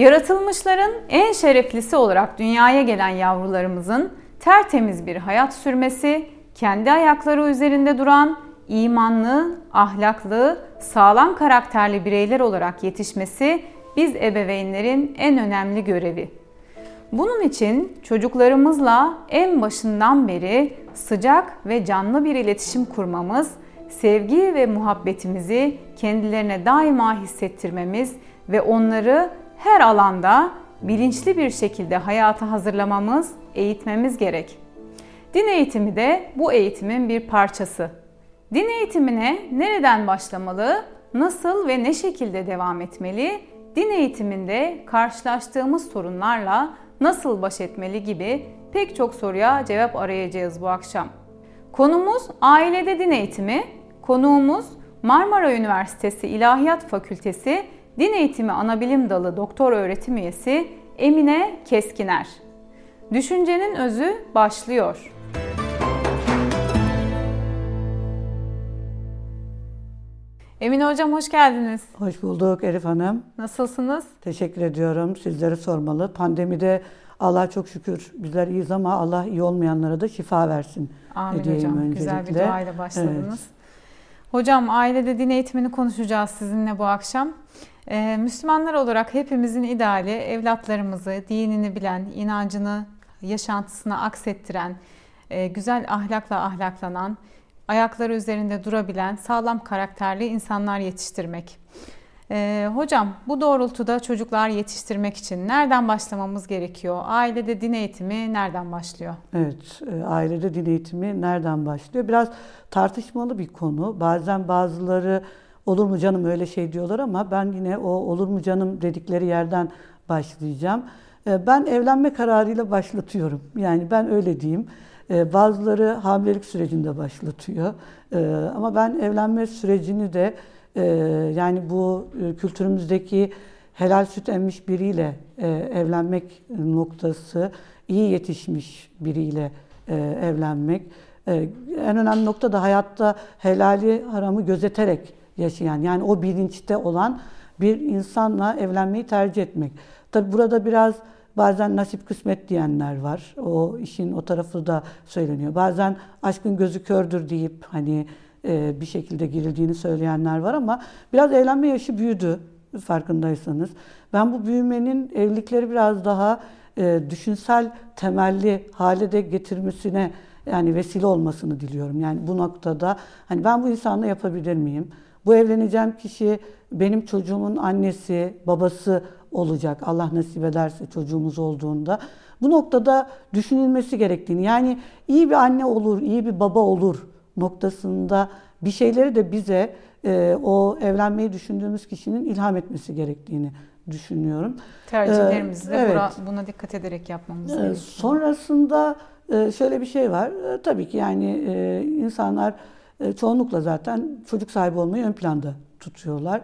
Yaratılmışların en şereflisi olarak dünyaya gelen yavrularımızın tertemiz bir hayat sürmesi, kendi ayakları üzerinde duran, imanlı, ahlaklı, sağlam karakterli bireyler olarak yetişmesi biz ebeveynlerin en önemli görevi. Bunun için çocuklarımızla en başından beri sıcak ve canlı bir iletişim kurmamız, sevgi ve muhabbetimizi kendilerine daima hissettirmemiz ve onları her alanda bilinçli bir şekilde hayata hazırlamamız, eğitmemiz gerek. Din eğitimi de bu eğitimin bir parçası. Din eğitimine nereden başlamalı, nasıl ve ne şekilde devam etmeli, din eğitiminde karşılaştığımız sorunlarla nasıl baş etmeli gibi pek çok soruya cevap arayacağız bu akşam. Konumuz ailede din eğitimi, konuğumuz Marmara Üniversitesi İlahiyat Fakültesi Din Eğitimi Anabilim Dalı Doktor Öğretim Üyesi Emine Keskiner. Düşüncenin özü başlıyor. Emine Hocam hoş geldiniz. Hoş bulduk Elif Hanım. Nasılsınız? Teşekkür ediyorum. Sizleri sormalı. Pandemide Allah çok şükür bizler iyiyiz ama Allah iyi olmayanlara da şifa versin. Amin hocam. Öncelikle. Güzel bir duayla başladınız. Evet. Hocam ailede din eğitimini konuşacağız sizinle bu akşam. Ee, Müslümanlar olarak hepimizin ideali evlatlarımızı, dinini bilen, inancını yaşantısına aksettiren, e, güzel ahlakla ahlaklanan, ayakları üzerinde durabilen, sağlam karakterli insanlar yetiştirmek. Ee, hocam bu doğrultuda çocuklar yetiştirmek için nereden başlamamız gerekiyor? Ailede din eğitimi nereden başlıyor? Evet, e, ailede din eğitimi nereden başlıyor? Biraz tartışmalı bir konu. Bazen bazıları olur mu canım öyle şey diyorlar ama ben yine o olur mu canım dedikleri yerden başlayacağım. E, ben evlenme kararıyla başlatıyorum. Yani ben öyle diyeyim. E, bazıları hamilelik sürecinde başlatıyor. E, ama ben evlenme sürecini de e, yani bu kültürümüzdeki helal süt emmiş biriyle evlenmek noktası, iyi yetişmiş biriyle evlenmek. En önemli nokta da hayatta helali haramı gözeterek yaşayan yani o bilinçte olan bir insanla evlenmeyi tercih etmek. Tabi burada biraz Bazen nasip kısmet diyenler var. O işin o tarafı da söyleniyor. Bazen aşkın gözü kördür deyip hani e, bir şekilde girildiğini söyleyenler var ama biraz evlenme yaşı büyüdü farkındaysanız. Ben bu büyümenin evlilikleri biraz daha e, düşünsel temelli hale de getirmesine yani vesile olmasını diliyorum. Yani bu noktada hani ben bu insanla yapabilir miyim? Bu evleneceğim kişi benim çocuğumun annesi, babası olacak. Allah nasip ederse çocuğumuz olduğunda. Bu noktada düşünülmesi gerektiğini yani iyi bir anne olur, iyi bir baba olur noktasında bir şeyleri de bize e, o evlenmeyi düşündüğümüz kişinin ilham etmesi gerektiğini düşünüyorum. Tercihlerimizi de evet. buna dikkat ederek yapmamız gerekiyor. Sonrasında e, şöyle bir şey var. E, tabii ki yani e, insanlar çoğunlukla zaten çocuk sahibi olmayı ön planda tutuyorlar.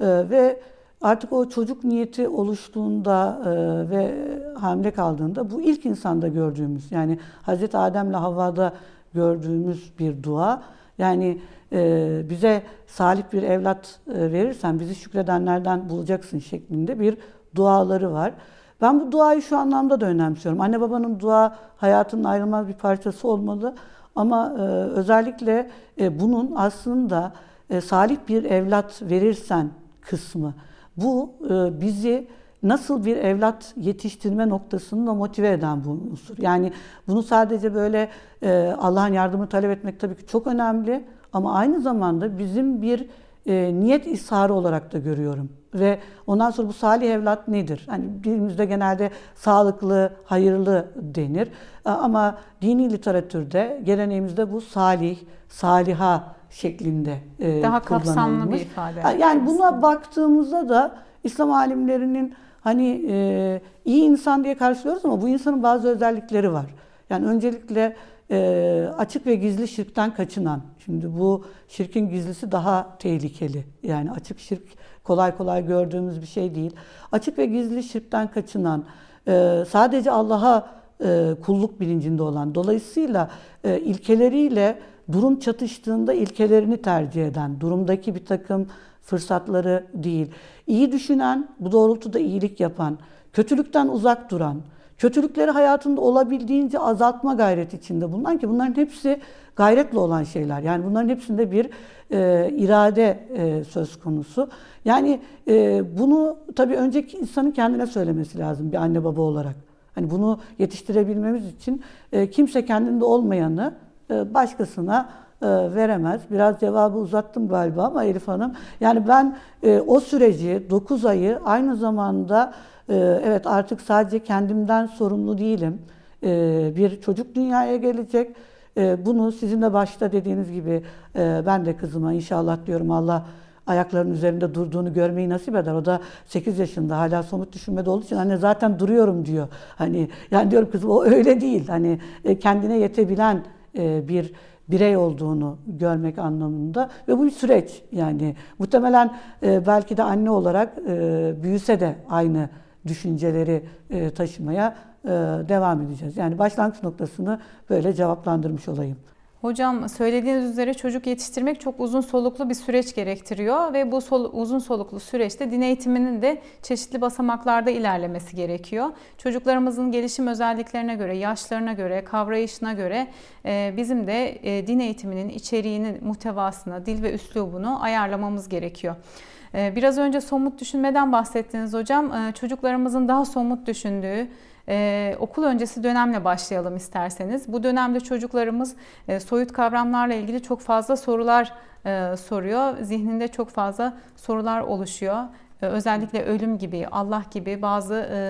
Ve Artık o çocuk niyeti oluştuğunda e, ve hamile kaldığında bu ilk insanda gördüğümüz yani Hazreti Adem'le Havva'da gördüğümüz bir dua. Yani e, bize salih bir evlat e, verirsen bizi şükredenlerden bulacaksın şeklinde bir duaları var. Ben bu duayı şu anlamda da önemsiyorum. Anne babanın dua hayatının ayrılmaz bir parçası olmalı. Ama e, özellikle e, bunun aslında e, salih bir evlat verirsen kısmı. Bu e, bizi nasıl bir evlat yetiştirme noktasında motive eden bu unsur. Yani bunu sadece böyle e, Allah'ın yardımını talep etmek tabii ki çok önemli ama aynı zamanda bizim bir e, niyet isharı olarak da görüyorum. Ve ondan sonra bu salih evlat nedir? Hani dilimizde genelde sağlıklı, hayırlı denir. Ama dini literatürde geleneğimizde bu salih, saliha şeklinde e, Daha kapsamlı bir ifade. Yani buna baktığımızda da İslam alimlerinin hani e, iyi insan diye karşılıyoruz ama bu insanın bazı özellikleri var. Yani öncelikle e, açık ve gizli şirkten kaçınan. Şimdi bu şirkin gizlisi daha tehlikeli. Yani açık şirk kolay kolay gördüğümüz bir şey değil. Açık ve gizli şirkten kaçınan, e, sadece Allah'a e, kulluk bilincinde olan, dolayısıyla e, ilkeleriyle durum çatıştığında ilkelerini tercih eden, durumdaki bir takım fırsatları değil. İyi düşünen, bu doğrultuda iyilik yapan, kötülükten uzak duran, kötülükleri hayatında olabildiğince azaltma gayreti içinde bulunan ki bunların hepsi gayretle olan şeyler. Yani bunların hepsinde bir e, irade e, söz konusu. Yani e, bunu tabii önceki insanın kendine söylemesi lazım bir anne baba olarak. Hani bunu yetiştirebilmemiz için e, kimse kendinde olmayanı e, başkasına veremez. Biraz cevabı uzattım galiba ama Elif Hanım. Yani ben e, o süreci 9 ayı aynı zamanda e, evet artık sadece kendimden sorumlu değilim. E, bir çocuk dünyaya gelecek. E, bunu sizin de başta dediğiniz gibi e, ben de kızıma inşallah diyorum Allah ayaklarının üzerinde durduğunu görmeyi nasip eder. O da 8 yaşında hala somut düşünmede olduğu için anne zaten duruyorum diyor. Hani yani diyorum kızım o öyle değil. Hani e, kendine yetebilen e, bir birey olduğunu görmek anlamında ve bu bir süreç yani muhtemelen e, belki de anne olarak büyüse de aynı düşünceleri taşımaya devam edeceğiz. Yani başlangıç noktasını böyle cevaplandırmış olayım. Hocam söylediğiniz üzere çocuk yetiştirmek çok uzun soluklu bir süreç gerektiriyor ve bu sol, uzun soluklu süreçte din eğitiminin de çeşitli basamaklarda ilerlemesi gerekiyor. Çocuklarımızın gelişim özelliklerine göre, yaşlarına göre, kavrayışına göre e, bizim de e, din eğitiminin içeriğinin muhtevasına, dil ve üslubunu ayarlamamız gerekiyor. E, biraz önce somut düşünmeden bahsettiniz hocam. E, çocuklarımızın daha somut düşündüğü, ee, okul öncesi dönemle başlayalım isterseniz. Bu dönemde çocuklarımız e, soyut kavramlarla ilgili çok fazla sorular e, soruyor. Zihninde çok fazla sorular oluşuyor. E, özellikle ölüm gibi, Allah gibi bazı e,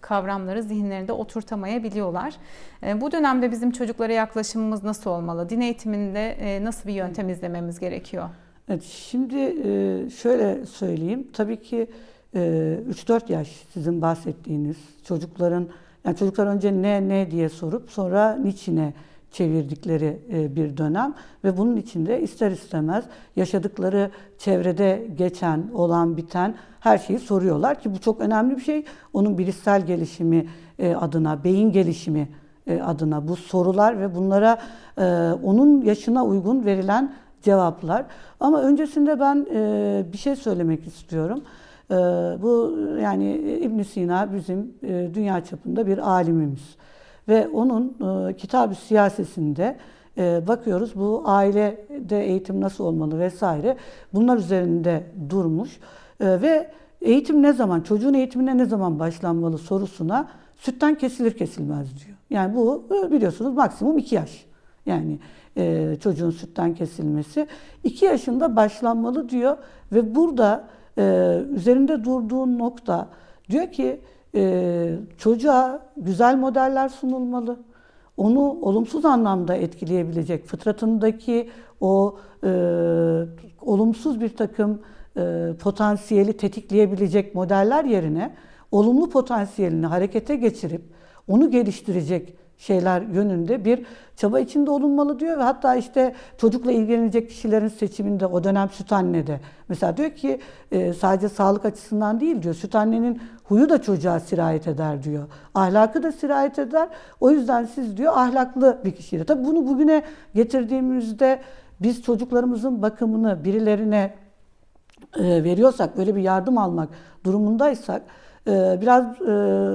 kavramları zihinlerinde oturtamayabiliyorlar. E, bu dönemde bizim çocuklara yaklaşımımız nasıl olmalı? Din eğitiminde e, nasıl bir yöntem izlememiz gerekiyor? Evet, şimdi e, şöyle söyleyeyim. Tabii ki 3-4 ee, yaş sizin bahsettiğiniz çocukların yani çocuklar önce ne ne diye sorup sonra niçine çevirdikleri e, bir dönem ve bunun içinde ister istemez yaşadıkları çevrede geçen, olan, biten her şeyi soruyorlar ki bu çok önemli bir şey. Onun bilişsel gelişimi e, adına, beyin gelişimi e, adına bu sorular ve bunlara onun yaşına uygun verilen cevaplar. Ama öncesinde ben bir şey söylemek istiyorum. Ee, bu yani İbn Sina bizim e, dünya çapında bir alimimiz. Ve onun e, kitab-ı siyasesinde e, bakıyoruz bu ailede eğitim nasıl olmalı vesaire bunlar üzerinde durmuş. Ve eğitim ne zaman, çocuğun eğitimine ne zaman başlanmalı sorusuna sütten kesilir kesilmez diyor. Yani bu biliyorsunuz maksimum 2 yaş. Yani çocuğun sütten kesilmesi. 2 yaşında başlanmalı diyor ve burada e, üzerinde durduğun nokta diyor ki e, çocuğa güzel modeller sunulmalı. Onu olumsuz anlamda etkileyebilecek fıtratındaki o e, olumsuz bir takım e, potansiyeli tetikleyebilecek modeller yerine olumlu potansiyelini harekete geçirip onu geliştirecek şeyler yönünde bir çaba içinde olunmalı diyor ve hatta işte çocukla ilgilenecek kişilerin seçiminde o dönem süt annede mesela diyor ki e, sadece sağlık açısından değil diyor süt annenin huyu da çocuğa sirayet eder diyor. Ahlakı da sirayet eder. O yüzden siz diyor ahlaklı bir kişiyle. Tabii bunu bugüne getirdiğimizde biz çocuklarımızın bakımını birilerine e, veriyorsak, böyle bir yardım almak durumundaysak e, biraz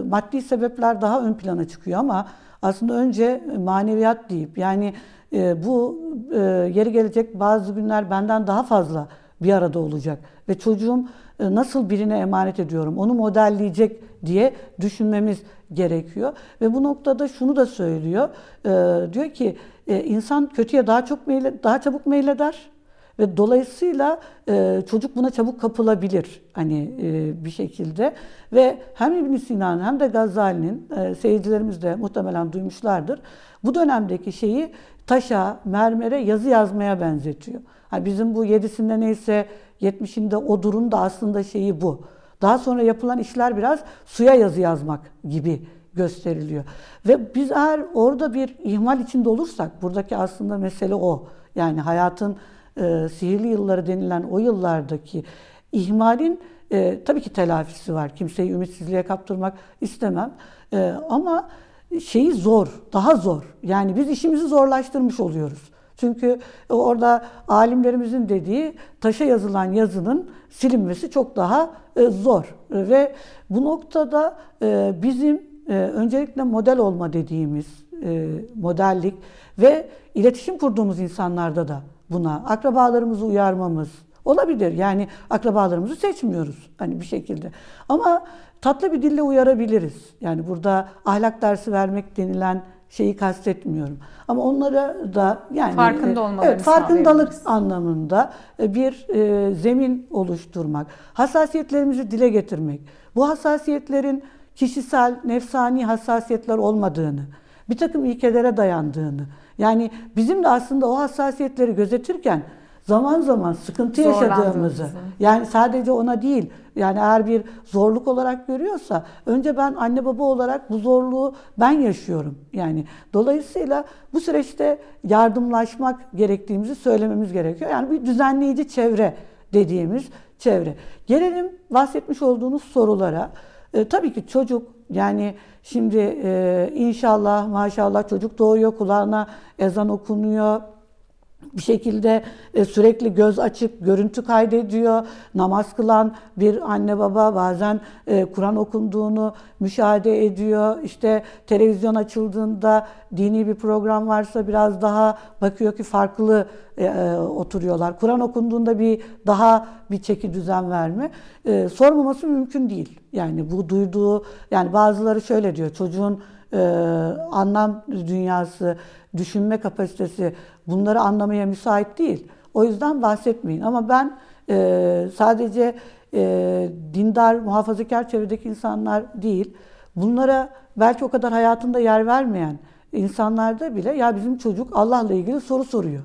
maddi sebepler daha ön plana çıkıyor ama aslında önce maneviyat deyip yani e, bu e, yeri gelecek bazı günler benden daha fazla bir arada olacak ve çocuğum e, nasıl birine emanet ediyorum onu modelleyecek diye düşünmemiz gerekiyor ve bu noktada şunu da söylüyor. E, diyor ki e, insan kötüye daha çok meyle, daha çabuk meyleder ve dolayısıyla e, çocuk buna çabuk kapılabilir hani e, bir şekilde ve hem İbn Sina'nın hem de Gazali'nin e, seyircilerimiz de muhtemelen duymuşlardır. Bu dönemdeki şeyi taşa, mermere, yazı yazmaya benzetiyor. Yani bizim bu yedisinde neyse yetmişinde o durum da aslında şeyi bu. Daha sonra yapılan işler biraz suya yazı yazmak gibi gösteriliyor. Ve biz eğer orada bir ihmal içinde olursak, buradaki aslında mesele o. Yani hayatın e, sihirli yılları denilen o yıllardaki ihmalin e, tabii ki telafisi var. Kimseyi ümitsizliğe kaptırmak istemem. E, ama şeyi zor, daha zor. Yani biz işimizi zorlaştırmış oluyoruz. Çünkü orada alimlerimizin dediği taşa yazılan yazının silinmesi çok daha e, zor. Ve bu noktada e, bizim e, öncelikle model olma dediğimiz modellik ve iletişim kurduğumuz insanlarda da buna akrabalarımızı uyarmamız olabilir. Yani akrabalarımızı seçmiyoruz hani bir şekilde. Ama tatlı bir dille uyarabiliriz. Yani burada ahlak dersi vermek denilen şeyi kastetmiyorum. Ama onlara da yani farkında e, olmalarını evet, farkındalık anlamında e, bir e, zemin oluşturmak, hassasiyetlerimizi dile getirmek. Bu hassasiyetlerin kişisel, nefsani hassasiyetler olmadığını, bir takım ilkelere dayandığını, yani bizim de aslında o hassasiyetleri gözetirken zaman zaman sıkıntı yaşadığımızı yani sadece ona değil yani eğer bir zorluk olarak görüyorsa önce ben anne baba olarak bu zorluğu ben yaşıyorum. Yani dolayısıyla bu süreçte yardımlaşmak gerektiğimizi söylememiz gerekiyor. Yani bir düzenleyici çevre dediğimiz çevre. Gelelim bahsetmiş olduğunuz sorulara. E, tabii ki çocuk yani şimdi e, inşallah maşallah çocuk doğuyor kulağına ezan okunuyor bir şekilde e, sürekli göz açıp görüntü kaydediyor. Namaz kılan bir anne baba bazen e, Kur'an okunduğunu müşahede ediyor. İşte televizyon açıldığında dini bir program varsa biraz daha bakıyor ki farklı e, oturuyorlar. Kur'an okunduğunda bir daha bir çeki düzen verme. Sormaması mümkün değil. Yani bu duyduğu yani bazıları şöyle diyor çocuğun anlam dünyası, düşünme kapasitesi bunları anlamaya müsait değil. O yüzden bahsetmeyin. Ama ben e, sadece e, dindar, muhafazakar çevredeki insanlar değil, bunlara belki o kadar hayatında yer vermeyen insanlarda bile ya bizim çocuk Allah'la ilgili soru soruyor.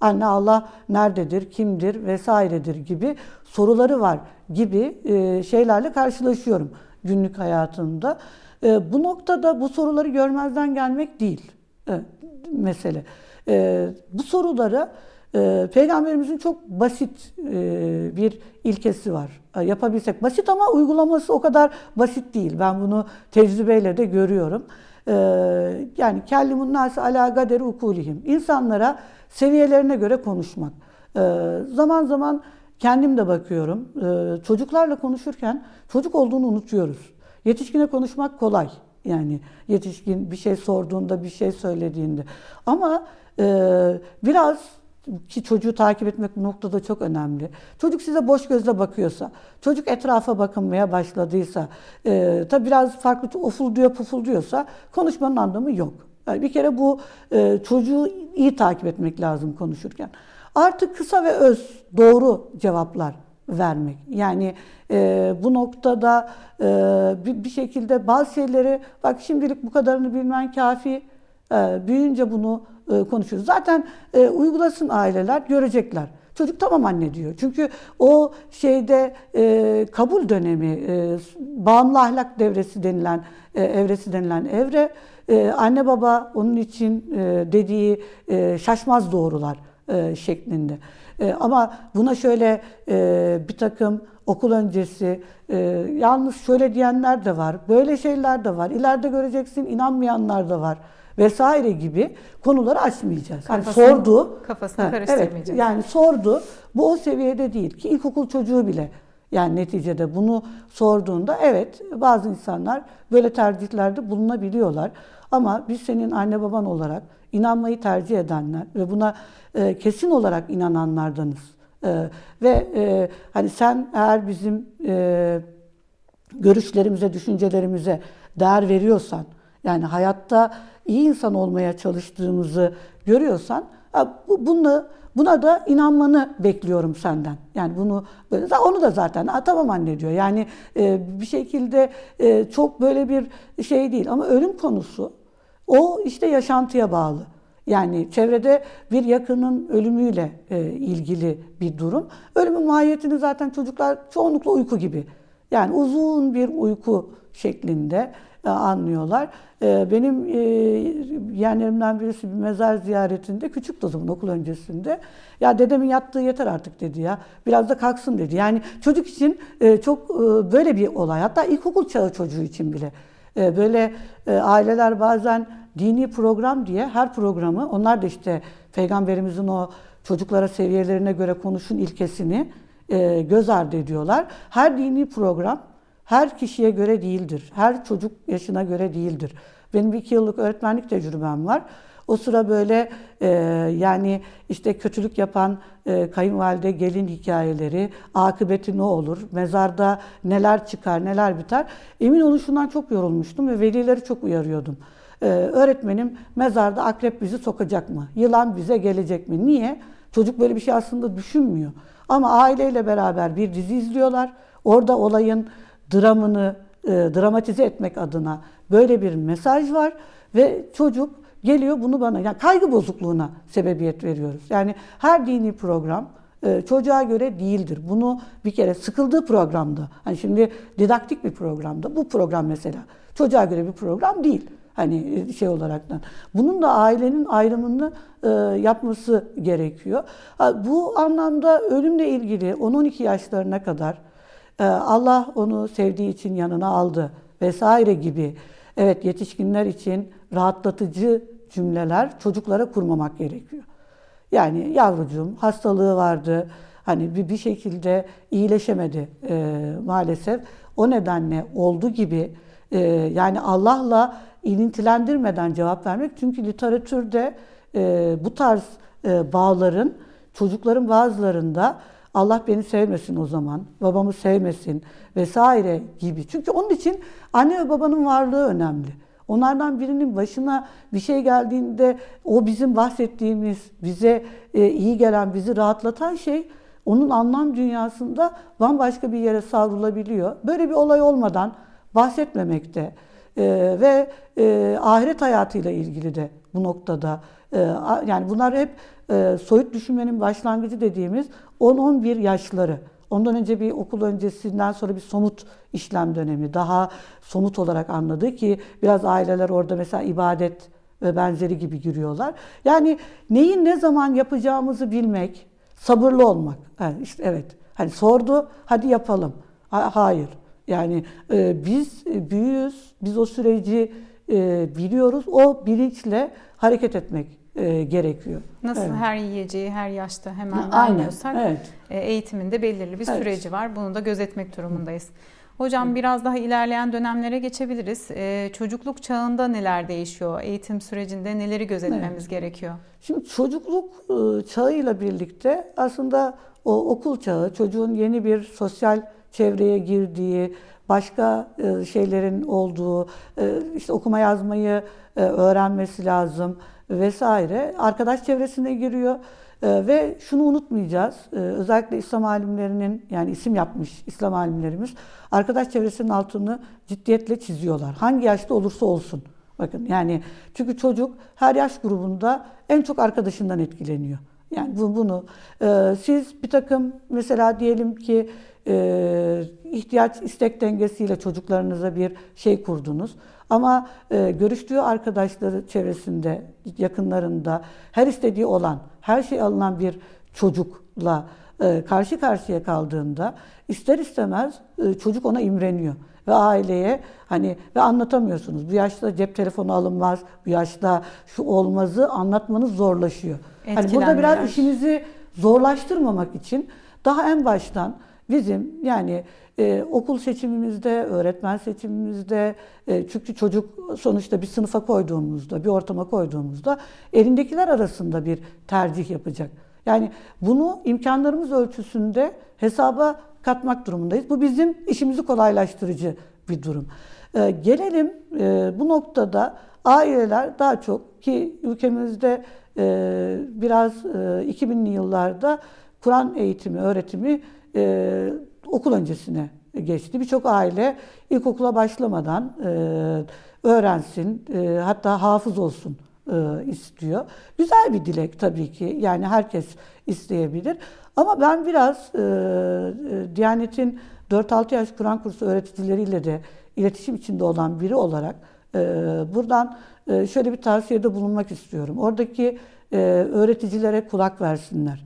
Anne Allah nerededir, kimdir vesairedir gibi soruları var gibi e, şeylerle karşılaşıyorum günlük hayatımda. E, bu noktada bu soruları görmezden gelmek değil e, mesele. E, bu sorulara e, Peygamberimizin çok basit e, bir ilkesi var. E, yapabilsek basit ama uygulaması o kadar basit değil. Ben bunu tecrübeyle de görüyorum. E, yani kellimun nasi ala kaderi ukulihim. İnsanlara seviyelerine göre konuşmak. E, zaman zaman kendim de bakıyorum. E, çocuklarla konuşurken çocuk olduğunu unutuyoruz. Yetişkine konuşmak kolay. Yani yetişkin bir şey sorduğunda, bir şey söylediğinde. Ama ee, biraz ki çocuğu takip etmek bu noktada çok önemli. Çocuk size boş gözle bakıyorsa, çocuk etrafa bakınmaya başladıysa, e, tabi biraz farklı oful diyor puful diyorsa konuşmanın anlamı yok. Yani bir kere bu e, çocuğu iyi takip etmek lazım konuşurken. Artık kısa ve öz, doğru cevaplar vermek. Yani e, bu noktada e, bir, bir şekilde bazı şeyleri, bak şimdilik bu kadarını bilmen kafi, e, büyüyünce bunu e, konuşuyoruz. Zaten e, uygulasın aileler görecekler. Çocuk tamam anne diyor. Çünkü o şeyde e, kabul dönemi, e, bağımlı ahlak devresi denilen, e, evresi denilen evre, e, anne baba onun için e, dediği e, şaşmaz doğrular e, şeklinde. E, ama buna şöyle e, bir takım okul öncesi e, yalnız şöyle diyenler de var, böyle şeyler de var. İleride göreceksin inanmayanlar da var vesaire gibi konuları açmayacağız. Kafasını, yani sordu. Kafasını karıştırmayacağız. Evet, yani sordu. Bu o seviyede değil ki ilkokul çocuğu bile yani neticede bunu sorduğunda evet bazı insanlar böyle tercihlerde bulunabiliyorlar. Ama biz senin anne baban olarak inanmayı tercih edenler ve buna e, kesin olarak inananlardanız. E, ve e, hani sen eğer bizim e, görüşlerimize, düşüncelerimize değer veriyorsan, yani hayatta iyi insan olmaya çalıştığımızı görüyorsan bunu buna da inanmanı bekliyorum senden. Yani bunu böyle onu da zaten ha, tamam anne diyor. Yani e, bir şekilde e, çok böyle bir şey değil ama ölüm konusu o işte yaşantıya bağlı. Yani çevrede bir yakının ölümüyle e, ilgili bir durum. Ölümün mahiyetini zaten çocuklar çoğunlukla uyku gibi. Yani uzun bir uyku şeklinde anlıyorlar. E, benim e, yeğenlerimden birisi bir mezar ziyaretinde küçük zaman okul öncesinde ya dedemin yattığı yeter artık dedi ya biraz da kalksın dedi. Yani çocuk için çok böyle bir olay hatta ilkokul çağı çocuğu için bile böyle aileler bazen dini program diye her programı onlar da işte Peygamberimizin o çocuklara seviyelerine göre konuşun ilkesini e, göz ardı ediyorlar. Her dini program her kişiye göre değildir. Her çocuk yaşına göre değildir. Benim iki yıllık öğretmenlik tecrübem var. O sıra böyle e, yani işte kötülük yapan e, kayınvalide gelin hikayeleri, akıbeti ne olur, mezarda neler çıkar, neler biter. Emin olun şundan çok yorulmuştum ve velileri çok uyarıyordum. E, öğretmenim mezarda akrep bizi sokacak mı? Yılan bize gelecek mi? Niye? Çocuk böyle bir şey aslında düşünmüyor. Ama aileyle beraber bir dizi izliyorlar. Orada olayın dramını e, dramatize etmek adına böyle bir mesaj var ve çocuk geliyor bunu bana yani kaygı bozukluğuna sebebiyet veriyoruz. Yani her dini program e, çocuğa göre değildir. Bunu bir kere sıkıldığı programda hani şimdi didaktik bir programda bu program mesela çocuğa göre bir program değil. Hani e, şey olaraktan. Bunun da ailenin ayrımını e, yapması gerekiyor. Bu anlamda ölümle ilgili 10-12 yaşlarına kadar Allah onu sevdiği için yanına aldı vesaire gibi evet yetişkinler için rahatlatıcı cümleler çocuklara kurmamak gerekiyor. Yani yavrucuğum hastalığı vardı, hani bir, bir şekilde iyileşemedi e, maalesef. O nedenle oldu gibi e, yani Allah'la ilintilendirmeden cevap vermek. Çünkü literatürde e, bu tarz e, bağların çocukların bazılarında Allah beni sevmesin o zaman, babamı sevmesin vesaire gibi. Çünkü onun için anne ve babanın varlığı önemli. Onlardan birinin başına bir şey geldiğinde o bizim bahsettiğimiz, bize e, iyi gelen, bizi rahatlatan şey onun anlam dünyasında bambaşka bir yere savrulabiliyor. Böyle bir olay olmadan bahsetmemekte e, ve e, ahiret hayatıyla ilgili de bu noktada e, yani bunlar hep e, soyut düşünmenin başlangıcı dediğimiz 10-11 yaşları. Ondan önce bir okul öncesinden sonra bir somut işlem dönemi. Daha somut olarak anladı ki biraz aileler orada mesela ibadet ve benzeri gibi giriyorlar. Yani neyi ne zaman yapacağımızı bilmek, sabırlı olmak. Yani işte evet. Hani sordu, hadi yapalım. Hayır. Yani e, biz büyüğüz, biz o süreci e, biliyoruz. O bilinçle hareket etmek e, gerekiyor. Nasıl evet. her yiyeceği her yaşta hemen vermiyorsak evet. e, eğitiminde belirli bir evet. süreci var. Bunu da gözetmek durumundayız. Hocam evet. biraz daha ilerleyen dönemlere geçebiliriz. Ee, çocukluk çağında neler değişiyor? Eğitim sürecinde neleri gözetmemiz evet. gerekiyor? Şimdi çocukluk e, çağıyla birlikte aslında o okul çağı, çocuğun yeni bir sosyal çevreye girdiği, başka e, şeylerin olduğu, e, işte okuma yazmayı öğrenmesi lazım vesaire arkadaş çevresine giriyor. Ee, ve şunu unutmayacağız. Ee, özellikle İslam alimlerinin yani isim yapmış İslam alimlerimiz arkadaş çevresinin altını ciddiyetle çiziyorlar. Hangi yaşta olursa olsun. Bakın yani çünkü çocuk her yaş grubunda en çok arkadaşından etkileniyor. Yani bu, bunu e, siz bir takım mesela diyelim ki e, ihtiyaç istek dengesiyle çocuklarınıza bir şey kurdunuz. Ama e, görüştüğü arkadaşları çevresinde, yakınlarında her istediği olan, her şey alınan bir çocukla e, karşı karşıya kaldığında ister istemez e, çocuk ona imreniyor ve aileye hani ve anlatamıyorsunuz. Bu yaşta cep telefonu alınmaz, bu yaşta şu olmazı anlatmanız zorlaşıyor. Hani burada biraz işinizi zorlaştırmamak için daha en baştan bizim yani ee, okul seçimimizde, öğretmen seçimimizde, e, çünkü çocuk sonuçta bir sınıfa koyduğumuzda, bir ortama koyduğumuzda elindekiler arasında bir tercih yapacak. Yani bunu imkanlarımız ölçüsünde hesaba katmak durumundayız. Bu bizim işimizi kolaylaştırıcı bir durum. Ee, gelelim e, bu noktada aileler daha çok ki ülkemizde e, biraz e, 2000'li yıllarda Kur'an eğitimi, öğretimi e, okul öncesine geçti. Birçok aile ilkokula başlamadan e, öğrensin, e, hatta hafız olsun e, istiyor. Güzel bir dilek tabii ki. Yani herkes isteyebilir. Ama ben biraz e, e, Diyanet'in 4-6 yaş Kur'an kursu öğreticileriyle de iletişim içinde olan biri olarak e, buradan e, şöyle bir tavsiyede bulunmak istiyorum. Oradaki e, öğreticilere kulak versinler.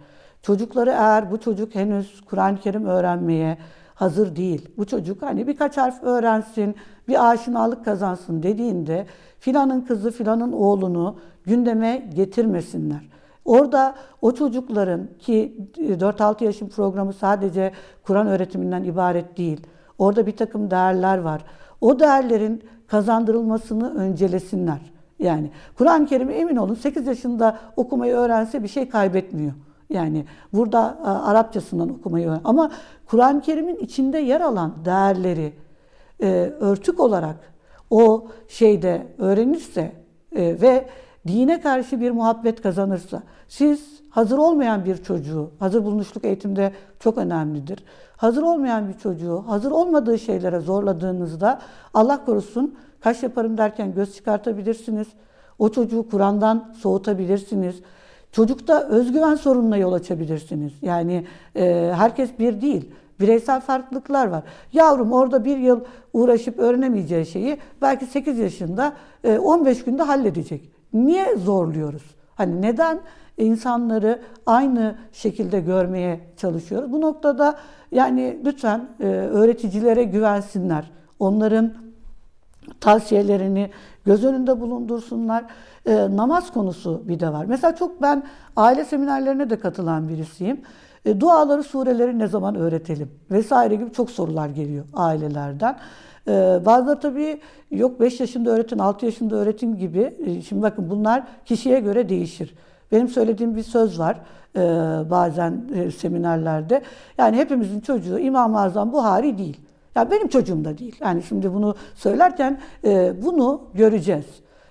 Çocukları eğer bu çocuk henüz Kur'an-ı Kerim öğrenmeye hazır değil. Bu çocuk hani birkaç harf öğrensin, bir aşinalık kazansın dediğinde filanın kızı filanın oğlunu gündeme getirmesinler. Orada o çocukların ki 4-6 yaşın programı sadece Kur'an öğretiminden ibaret değil. Orada bir takım değerler var. O değerlerin kazandırılmasını öncelesinler. Yani Kur'an-ı Kerim'i emin olun 8 yaşında okumayı öğrense bir şey kaybetmiyor. Yani burada Arapçasından okumayı. Ama Kur'an-ı Kerim'in içinde yer alan değerleri e, örtük olarak o şeyde öğrenirse e, ve dine karşı bir muhabbet kazanırsa, siz hazır olmayan bir çocuğu, hazır bulunuşluk eğitimde çok önemlidir. Hazır olmayan bir çocuğu, hazır olmadığı şeylere zorladığınızda Allah korusun kaş yaparım derken göz çıkartabilirsiniz. O çocuğu Kur'an'dan soğutabilirsiniz. Çocukta özgüven sorununa yol açabilirsiniz. Yani e, herkes bir değil. Bireysel farklılıklar var. Yavrum orada bir yıl uğraşıp öğrenemeyeceği şeyi belki 8 yaşında 15 e, günde halledecek. Niye zorluyoruz? Hani neden insanları aynı şekilde görmeye çalışıyoruz? Bu noktada yani lütfen e, öğreticilere güvensinler. Onların tavsiyelerini göz önünde bulundursunlar. E, namaz konusu bir de var. Mesela çok ben aile seminerlerine de katılan birisiyim. E, duaları, sureleri ne zaman öğretelim vesaire gibi çok sorular geliyor ailelerden. E, bazıları tabii yok 5 yaşında öğretin, 6 yaşında öğretin gibi. E, şimdi bakın bunlar kişiye göre değişir. Benim söylediğim bir söz var bazen e, seminerlerde. Yani hepimizin çocuğu İmam-ı Azam Buhari değil. Yani benim çocuğum da değil. Yani şimdi bunu söylerken e, bunu göreceğiz.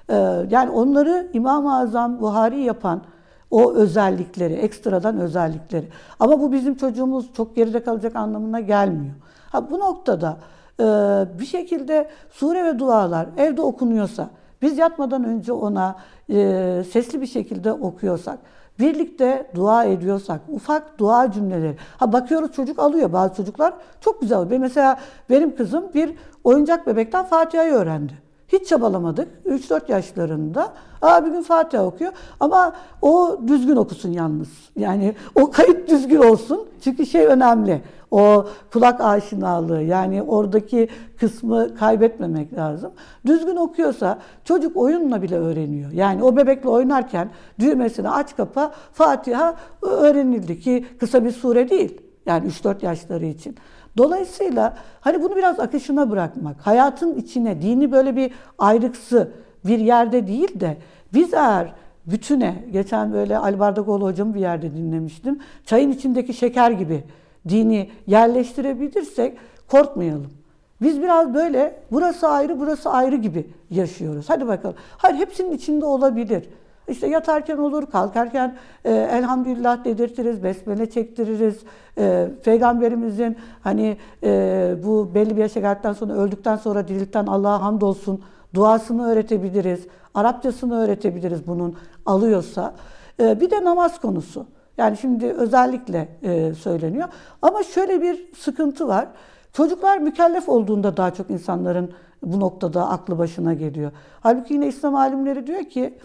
E, yani onları İmam-ı Azam Buhari yapan o özellikleri, ekstradan özellikleri. Ama bu bizim çocuğumuz çok geride kalacak anlamına gelmiyor. Ha, bu noktada e, bir şekilde sure ve dualar evde okunuyorsa, biz yatmadan önce ona e, sesli bir şekilde okuyorsak, birlikte dua ediyorsak, ufak dua cümleleri. Ha bakıyoruz çocuk alıyor. Bazı çocuklar çok güzel alıyor. Mesela benim kızım bir oyuncak bebekten Fatiha'yı öğrendi. Hiç çabalamadık. 3-4 yaşlarında. Aa bir gün Fatiha okuyor. Ama o düzgün okusun yalnız. Yani o kayıt düzgün olsun. Çünkü şey önemli. O kulak aşinalığı yani oradaki kısmı kaybetmemek lazım. Düzgün okuyorsa çocuk oyunla bile öğreniyor. Yani o bebekle oynarken düğmesini aç kapa Fatiha öğrenildi ki kısa bir sure değil. Yani 3-4 yaşları için. Dolayısıyla hani bunu biraz akışına bırakmak, hayatın içine, dini böyle bir ayrıksı bir yerde değil de biz eğer bütüne, geçen böyle Ali Bardakoğlu hocamı bir yerde dinlemiştim, çayın içindeki şeker gibi dini yerleştirebilirsek korkmayalım. Biz biraz böyle burası ayrı burası ayrı gibi yaşıyoruz. Hadi bakalım. Hayır hepsinin içinde olabilir. İşte yatarken olur, kalkarken e, elhamdülillah dedirtiriz, besmele çektiririz. E, Peygamberimizin hani e, bu belli bir yaşa geldikten sonra öldükten sonra dirildikten Allah'a hamdolsun duasını öğretebiliriz. Arapçasını öğretebiliriz bunun alıyorsa. E, bir de namaz konusu. Yani şimdi özellikle e, söyleniyor. Ama şöyle bir sıkıntı var. Çocuklar mükellef olduğunda daha çok insanların bu noktada aklı başına geliyor. Halbuki yine İslam alimleri diyor ki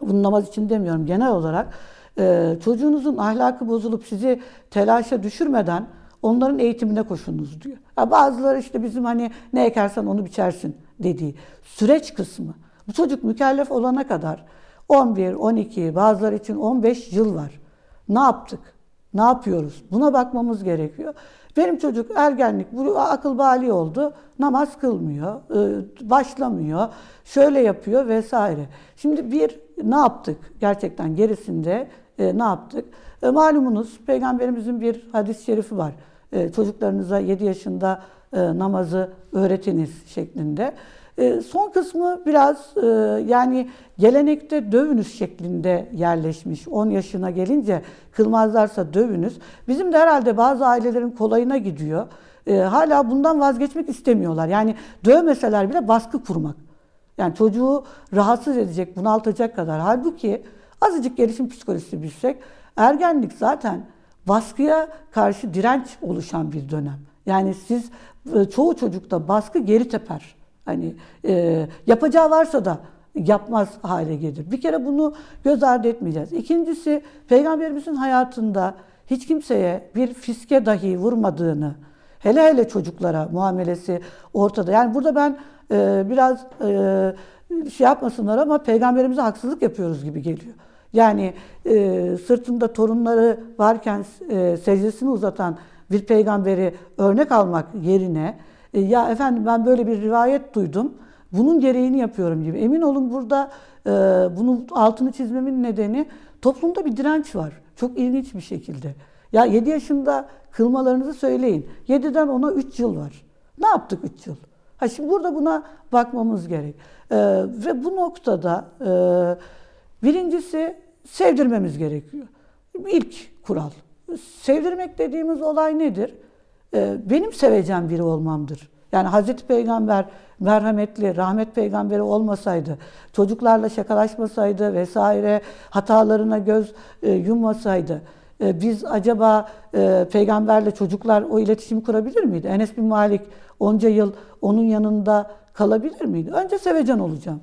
bunu namaz için demiyorum genel olarak e, çocuğunuzun ahlakı bozulup sizi telaşa düşürmeden onların eğitimine koşunuz diyor. Ya bazıları işte bizim hani ne ekersen onu biçersin dediği süreç kısmı. Bu çocuk mükellef olana kadar 11, 12, bazıları için 15 yıl var. Ne yaptık? Ne yapıyoruz? Buna bakmamız gerekiyor. Benim çocuk ergenlik, bu akıl bali oldu. Namaz kılmıyor, e, başlamıyor, şöyle yapıyor vesaire. Şimdi bir ne yaptık gerçekten gerisinde e, ne yaptık? E, malumunuz Peygamberimizin bir hadis-i şerifi var. Çocuklarınıza 7 yaşında namazı öğretiniz şeklinde. E, son kısmı biraz e, yani gelenekte dövünüz şeklinde yerleşmiş. 10 yaşına gelince kılmazlarsa dövünüz. Bizim de herhalde bazı ailelerin kolayına gidiyor. E, hala bundan vazgeçmek istemiyorlar. Yani dövmeseler bile baskı kurmak. Yani çocuğu rahatsız edecek, bunaltacak kadar. Halbuki azıcık gelişim psikolojisi bilsek ergenlik zaten baskıya karşı direnç oluşan bir dönem. Yani siz çoğu çocukta baskı geri teper. Hani e, yapacağı varsa da yapmaz hale gelir. Bir kere bunu göz ardı etmeyeceğiz. İkincisi Peygamberimizin hayatında hiç kimseye bir fiske dahi vurmadığını, hele hele çocuklara muamelesi ortada. Yani burada ben e, biraz e, şey yapmasınlar ama Peygamberimize haksızlık yapıyoruz gibi geliyor. Yani e, sırtında torunları varken e, secdesini uzatan bir peygamberi örnek almak yerine e, ya efendim ben böyle bir rivayet duydum. Bunun gereğini yapıyorum gibi. Emin olun burada e, bunun altını çizmemin nedeni toplumda bir direnç var. Çok ilginç bir şekilde. Ya 7 yaşında kılmalarınızı söyleyin. 7'den ona 3 yıl var. Ne yaptık 3 yıl? Ha şimdi burada buna bakmamız gerek. Ee, ve bu noktada e, birincisi sevdirmemiz gerekiyor. İlk kural. Sevdirmek dediğimiz olay nedir? Ee, benim seveceğim biri olmamdır. Yani Hazreti Peygamber merhametli, rahmet peygamberi olmasaydı, çocuklarla şakalaşmasaydı vesaire, hatalarına göz e, yummasaydı, e, biz acaba e, peygamberle çocuklar o iletişimi kurabilir miydi? Enes bin Malik onca yıl onun yanında kalabilir miydi? Önce sevecen olacağım.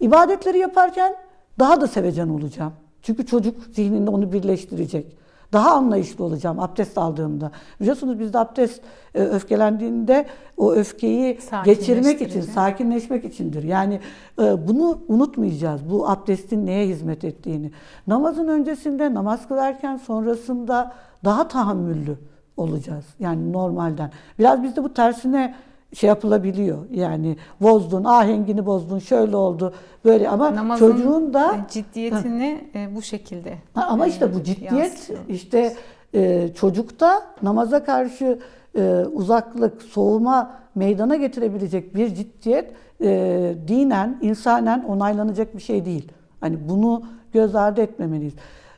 İbadetleri yaparken daha da sevecen olacağım. Çünkü çocuk zihninde onu birleştirecek. Daha anlayışlı olacağım abdest aldığımda. Biliyorsunuz bizde abdest e, öfkelendiğinde o öfkeyi geçirmek için, sakinleşmek içindir. Yani e, bunu unutmayacağız. Bu abdestin neye hizmet ettiğini. Namazın öncesinde, namaz kılarken, sonrasında daha tahammüllü olacağız. Yani normalden. Biraz bizde bu tersine şey yapılabiliyor. Yani bozdun, ahengini bozdun, şöyle oldu, böyle ama Namazın çocuğun da ciddiyetini ha, bu şekilde. Ama işte bu ciddiyet yansıyor. işte e, çocukta namaza karşı e, uzaklık, soğuma meydana getirebilecek bir ciddiyet e, dinen, insanen onaylanacak bir şey değil. Hani bunu göz ardı etmemeliyiz.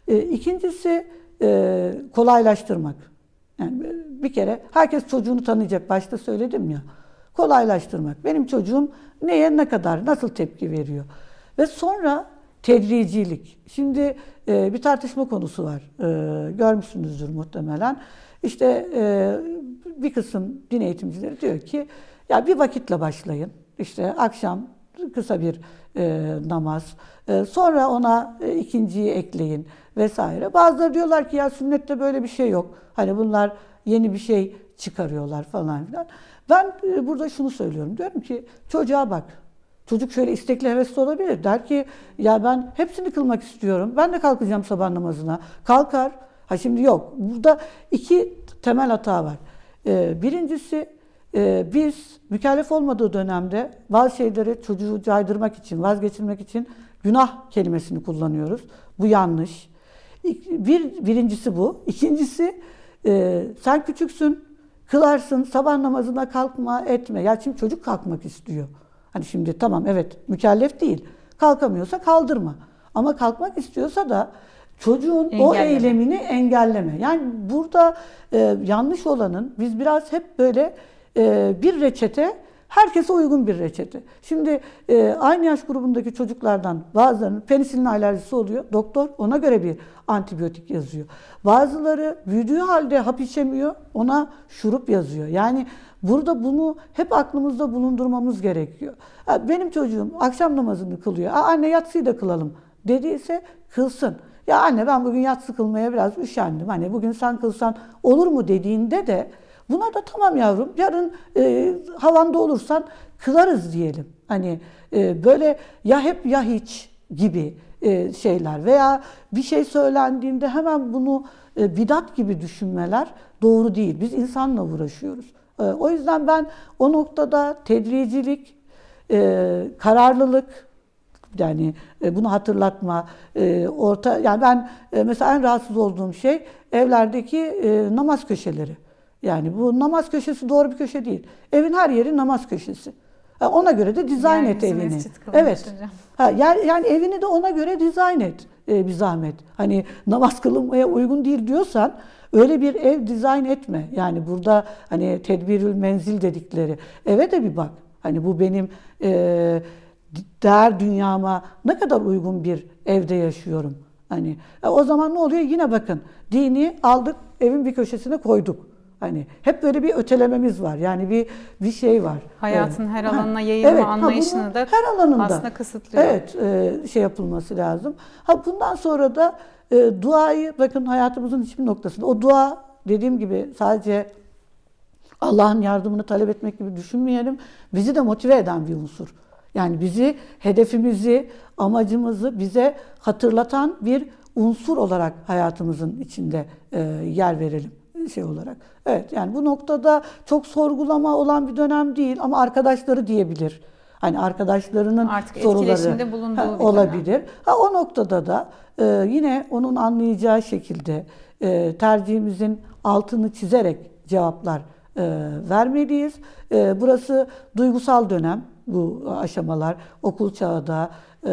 E, ikincisi e, kolaylaştırmak. Yani bir kere herkes çocuğunu tanıyacak. Başta söyledim ya kolaylaştırmak. Benim çocuğum neye ne kadar, nasıl tepki veriyor? Ve sonra tedricilik. Şimdi e, bir tartışma konusu var. E, görmüşsünüzdür muhtemelen. İşte e, bir kısım din eğitimcileri diyor ki ya bir vakitle başlayın. İşte akşam kısa bir e, namaz. E, sonra ona e, ikinciyi ekleyin vesaire. Bazıları diyorlar ki ya sünnette böyle bir şey yok. Hani bunlar yeni bir şey çıkarıyorlar falan filan. Ben e, burada şunu söylüyorum. Diyorum ki çocuğa bak. Çocuk şöyle istekli hevesli olabilir. Der ki ya ben hepsini kılmak istiyorum. Ben de kalkacağım sabah namazına. Kalkar. Ha şimdi yok. Burada iki temel hata var. E, birincisi e, biz mükellef olmadığı dönemde bazı şeyleri çocuğu caydırmak için, vazgeçirmek için günah kelimesini kullanıyoruz. Bu yanlış. Bir, birincisi bu. İkincisi sen küçüksün, Kılarsın, sabah namazına kalkma, etme. Ya şimdi çocuk kalkmak istiyor. Hani şimdi tamam evet mükellef değil. Kalkamıyorsa kaldırma. Ama kalkmak istiyorsa da çocuğun engelleme. o eylemini engelleme. Yani burada e, yanlış olanın biz biraz hep böyle e, bir reçete Herkese uygun bir reçete. Şimdi e, aynı yaş grubundaki çocuklardan bazılarının penisilin alerjisi oluyor. Doktor ona göre bir antibiyotik yazıyor. Bazıları büyüdüğü halde hap içemiyor. Ona şurup yazıyor. Yani burada bunu hep aklımızda bulundurmamız gerekiyor. Benim çocuğum akşam namazını kılıyor. Anne yatsıyı da kılalım dediyse kılsın. Ya anne ben bugün yatsı kılmaya biraz üşendim. Hani bugün sen kılsan olur mu dediğinde de Buna da tamam yavrum yarın e, havanda olursan kılarız diyelim. Hani e, böyle ya hep ya hiç gibi e, şeyler veya bir şey söylendiğinde hemen bunu e, bidat gibi düşünmeler doğru değil. Biz insanla uğraşıyoruz. E, o yüzden ben o noktada tedricilik, e, kararlılık yani e, bunu hatırlatma, e, orta yani ben e, mesela en rahatsız olduğum şey evlerdeki namaz köşeleri. Yani bu namaz köşesi doğru bir köşe değil. Evin her yeri namaz köşesi. Ona göre de dizayn et evini. Evet. Ha, yani, yani evini de ona göre dizayn et e, bir zahmet. Hani namaz kılınmaya uygun değil diyorsan öyle bir ev dizayn etme. Yani burada hani tedbirül menzil dedikleri eve de bir bak. Hani bu benim e, değer dünyama ne kadar uygun bir evde yaşıyorum. Hani e, o zaman ne oluyor? Yine bakın dini aldık evin bir köşesine koyduk. Hani hep böyle bir ötelememiz var. Yani bir bir şey var. Hayatın evet. her alanına yayılma evet, anlayışını ha, da her alanında aslında kısıtlıyor. Evet, e, şey yapılması lazım. Ha bundan sonra da e, duayı bakın hayatımızın hiçbir noktasında o dua dediğim gibi sadece Allah'ın yardımını talep etmek gibi düşünmeyelim. Bizi de motive eden bir unsur. Yani bizi, hedefimizi, amacımızı bize hatırlatan bir unsur olarak hayatımızın içinde e, yer verelim şey olarak. Evet yani bu noktada çok sorgulama olan bir dönem değil ama arkadaşları diyebilir. Hani arkadaşlarının Artık soruları bulunduğu ha, olabilir. dönem. Ha, o noktada da e, yine onun anlayacağı şekilde e, tercihimizin altını çizerek cevaplar e, vermeliyiz. E, burası duygusal dönem bu aşamalar okul çağda, e,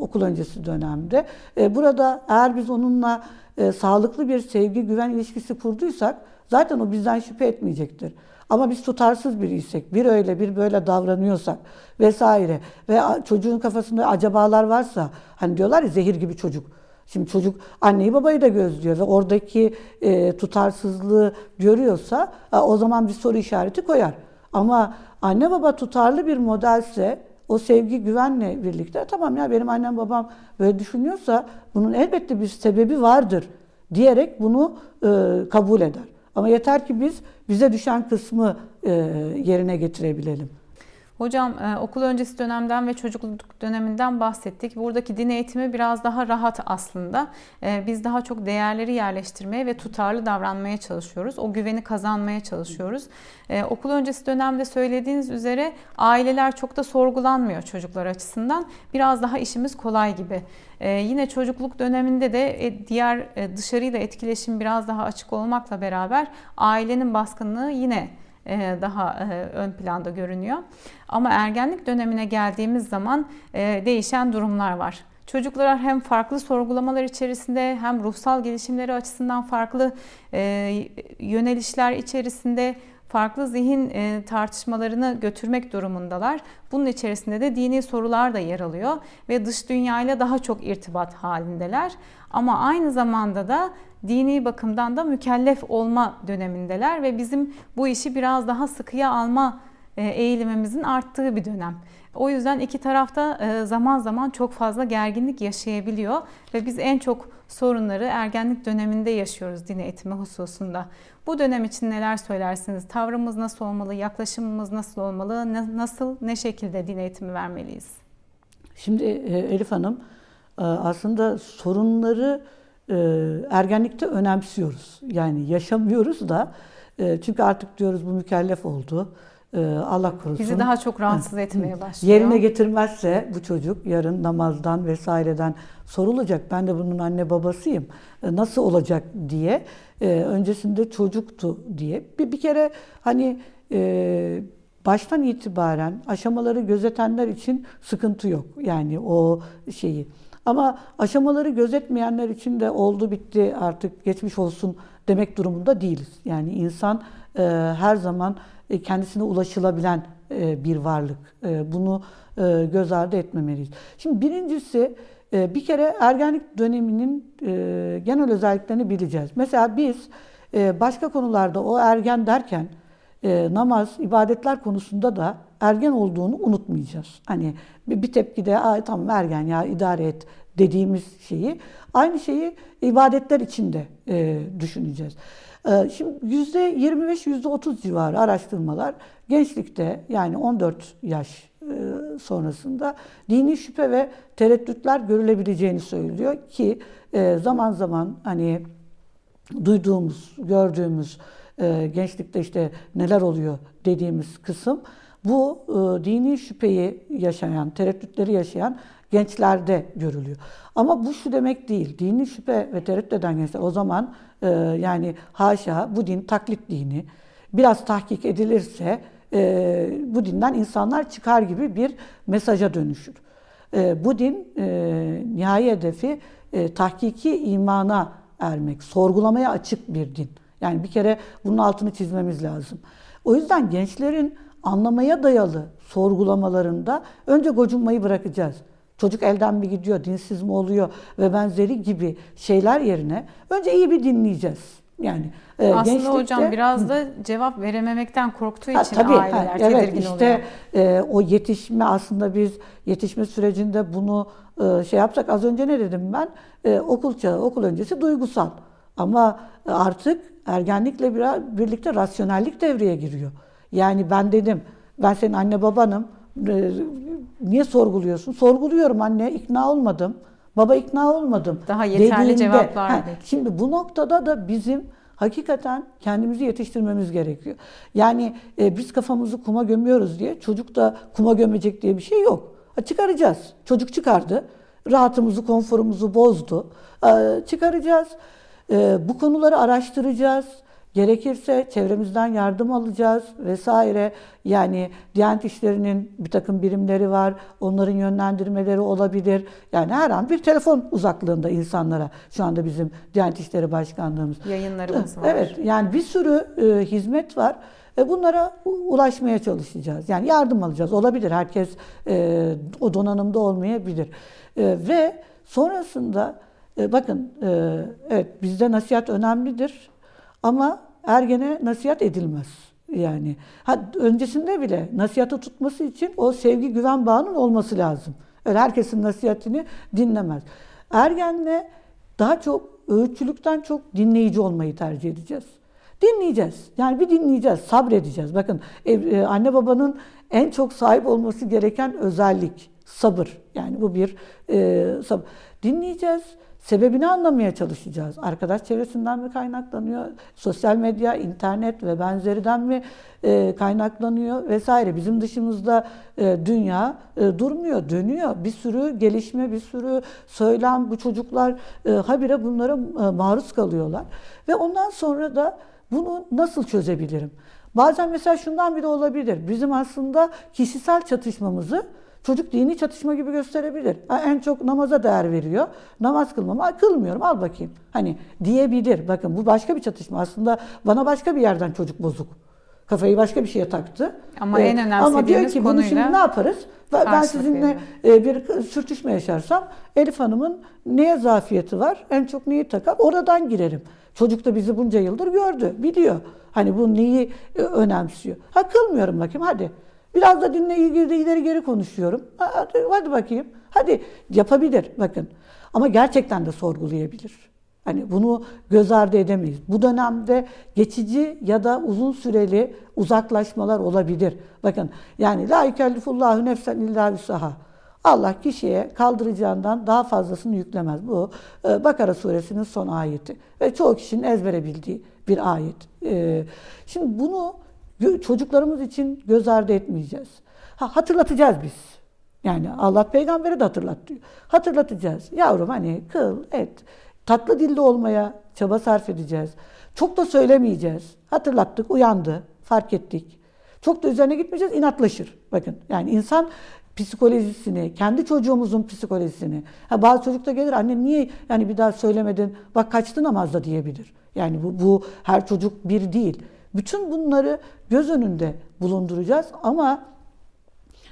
okul öncesi dönemde. E, burada eğer biz onunla e, sağlıklı bir sevgi güven ilişkisi kurduysak zaten o bizden şüphe etmeyecektir. Ama biz tutarsız biriysek, bir öyle bir böyle davranıyorsak vesaire ve çocuğun kafasında acabalar varsa hani diyorlar ya zehir gibi çocuk. Şimdi çocuk anneyi babayı da gözlüyor ve oradaki e, tutarsızlığı görüyorsa e, o zaman bir soru işareti koyar. Ama anne baba tutarlı bir modelse o sevgi güvenle birlikte tamam ya benim annem babam böyle düşünüyorsa bunun elbette bir sebebi vardır diyerek bunu e, kabul eder. Ama yeter ki biz bize düşen kısmı e, yerine getirebilelim. Hocam e, okul öncesi dönemden ve çocukluk döneminden bahsettik. Buradaki din eğitimi biraz daha rahat aslında. E, biz daha çok değerleri yerleştirmeye ve tutarlı davranmaya çalışıyoruz. O güveni kazanmaya çalışıyoruz. E, okul öncesi dönemde söylediğiniz üzere aileler çok da sorgulanmıyor çocuklar açısından. Biraz daha işimiz kolay gibi. Yine çocukluk döneminde de diğer dışarıyla etkileşim biraz daha açık olmakla beraber ailenin baskınlığı yine daha e, ön planda görünüyor. Ama ergenlik dönemine geldiğimiz zaman e, değişen durumlar var. Çocuklar hem farklı sorgulamalar içerisinde hem ruhsal gelişimleri açısından farklı yönelişler içerisinde farklı zihin tartışmalarını götürmek durumundalar. Bunun içerisinde de dini sorular da yer alıyor ve dış dünyayla daha çok irtibat halindeler. Ama aynı zamanda da dini bakımdan da mükellef olma dönemindeler ve bizim bu işi biraz daha sıkıya alma e, eğilimimizin arttığı bir dönem. O yüzden iki tarafta e, zaman zaman çok fazla gerginlik yaşayabiliyor ve biz en çok sorunları ergenlik döneminde yaşıyoruz din eğitimi hususunda. Bu dönem için neler söylersiniz? Tavrımız nasıl olmalı? Yaklaşımımız nasıl olmalı? Nasıl, ne şekilde din eğitimi vermeliyiz? Şimdi e, Elif Hanım aslında sorunları e, ergenlikte önemsiyoruz. Yani yaşamıyoruz da e, çünkü artık diyoruz bu mükellef oldu. E, Allah korusun. Bizi daha çok rahatsız etmeye başlıyor. Yerine getirmezse bu çocuk yarın namazdan vesaireden sorulacak. Ben de bunun anne babasıyım. Nasıl olacak diye. Öncesinde çocuktu diye. Bir, bir kere hani baştan itibaren aşamaları gözetenler için sıkıntı yok. Yani o şeyi. Ama aşamaları gözetmeyenler için de oldu bitti artık geçmiş olsun demek durumunda değiliz. Yani insan e, her zaman e, kendisine ulaşılabilen e, bir varlık. E, bunu e, göz ardı etmemeliyiz. Şimdi birincisi e, bir kere ergenlik döneminin e, genel özelliklerini bileceğiz. Mesela biz e, başka konularda o ergen derken e, namaz, ibadetler konusunda da ergen olduğunu unutmayacağız. Hani bir, bir tepkide Ay, tamam ergen ya idare et dediğimiz şeyi aynı şeyi ibadetler içinde e, düşüneceğiz. E, şimdi yüzde 25 yüzde 30 civarı araştırmalar gençlikte yani 14 yaş e, sonrasında dini şüphe ve tereddütler görülebileceğini söylüyor ki e, zaman zaman hani duyduğumuz, gördüğümüz e, gençlikte işte neler oluyor dediğimiz kısım bu e, dini şüpheyi yaşayan, tereddütleri yaşayan gençlerde görülüyor. Ama bu şu demek değil. Dini şüphe ve tereddüt eden gençler o zaman e, yani haşa bu din taklit dini. Biraz tahkik edilirse e, bu dinden insanlar çıkar gibi bir mesaja dönüşür. E, bu din e, nihai hedefi e, tahkiki imana ermek, sorgulamaya açık bir din. Yani bir kere bunun altını çizmemiz lazım. O yüzden gençlerin anlamaya dayalı sorgulamalarında önce gocunmayı bırakacağız. Çocuk elden mi gidiyor, dinsiz mi oluyor ve benzeri gibi şeyler yerine önce iyi bir dinleyeceğiz. Yani e, aslında gençlikte, hocam biraz da cevap verememekten korktuğu ha, için tabii, aileler ha, evet, tedirgin işte, oluyor. E, o yetişme aslında biz yetişme sürecinde bunu e, şey yapsak az önce ne dedim ben? E, okul çağı, okul öncesi duygusal. Ama artık ergenlikle biraz birlikte rasyonellik devreye giriyor. Yani ben dedim ben senin anne babanım. e, niye sorguluyorsun? Sorguluyorum anne, ikna olmadım. Baba ikna olmadım. Daha yeterli dediğinde, cevaplar ha, Şimdi bu noktada da bizim hakikaten kendimizi yetiştirmemiz gerekiyor. Yani e, biz kafamızı kuma gömüyoruz diye çocuk da kuma gömecek diye bir şey yok. Ha, çıkaracağız. Çocuk çıkardı. Rahatımızı, konforumuzu bozdu. E, çıkaracağız. E, bu konuları araştıracağız. Gerekirse çevremizden yardım alacağız vesaire. Yani Diyanet İşleri'nin bir takım birimleri var. Onların yönlendirmeleri olabilir. Yani her an bir telefon uzaklığında insanlara şu anda bizim Diyanet İşleri Başkanlığımız. Yayınlarımız var. Evet yani bir sürü e, hizmet var. E, bunlara ulaşmaya çalışacağız. Yani yardım alacağız. Olabilir. Herkes e, o donanımda olmayabilir. E, ve sonrasında e, bakın e, evet bizde nasihat önemlidir. Ama ergene nasihat edilmez. Yani ha, öncesinde bile nasihatı tutması için o sevgi güven bağının olması lazım. Öyle herkesin nasihatini dinlemez. Ergenle daha çok öğütçülükten çok dinleyici olmayı tercih edeceğiz. Dinleyeceğiz. Yani bir dinleyeceğiz, sabredeceğiz. Bakın e, anne babanın en çok sahip olması gereken özellik sabır. Yani bu bir e, sabır. Dinleyeceğiz Sebebini anlamaya çalışacağız. Arkadaş çevresinden mi kaynaklanıyor? Sosyal medya, internet ve benzeriden mi e, kaynaklanıyor vesaire. Bizim dışımızda e, dünya e, durmuyor, dönüyor. Bir sürü gelişme, bir sürü söylem bu çocuklar e, habire bunlara e, maruz kalıyorlar. Ve ondan sonra da bunu nasıl çözebilirim? Bazen mesela şundan bile olabilir. Bizim aslında kişisel çatışmamızı Çocuk dini çatışma gibi gösterebilir. Ha, en çok namaza değer veriyor. Namaz kılmam. Ha, kılmıyorum al bakayım. Hani diyebilir. Bakın bu başka bir çatışma. Aslında bana başka bir yerden çocuk bozuk. Kafayı başka bir şeye taktı. Ama ee, en önemli Ama diyor ki bunu şimdi ne yaparız? Ben sizinle e, bir sürtüşme yaşarsam Elif Hanım'ın neye zafiyeti var? En çok neyi takar? Oradan girerim. Çocuk da bizi bunca yıldır gördü. Biliyor. Hani bu neyi e, önemsiyor. Ha kılmıyorum bakayım hadi. Biraz da dinle ilgili ileri geri konuşuyorum. Hadi, hadi bakayım. Hadi yapabilir bakın. Ama gerçekten de sorgulayabilir. Hani bunu göz ardı edemeyiz. Bu dönemde geçici ya da uzun süreli uzaklaşmalar olabilir. Bakın yani la yükellifullahu nefsen illa visaha. Allah kişiye kaldıracağından daha fazlasını yüklemez. Bu e, Bakara suresinin son ayeti ve çoğu kişinin ezbere bildiği bir ayet. E, şimdi bunu Çocuklarımız için göz ardı etmeyeceğiz. Ha, hatırlatacağız biz. Yani Allah peygambere de hatırlat diyor. Hatırlatacağız. Yavrum hani kıl, et. Tatlı dilde olmaya çaba sarf edeceğiz. Çok da söylemeyeceğiz. Hatırlattık, uyandı, fark ettik. Çok da üzerine gitmeyeceğiz, inatlaşır. Bakın yani insan psikolojisini, kendi çocuğumuzun psikolojisini. Ha, bazı çocuk da gelir anne niye yani bir daha söylemedin, bak kaçtı namazda diyebilir. Yani bu, bu her çocuk bir değil. Bütün bunları göz önünde bulunduracağız ama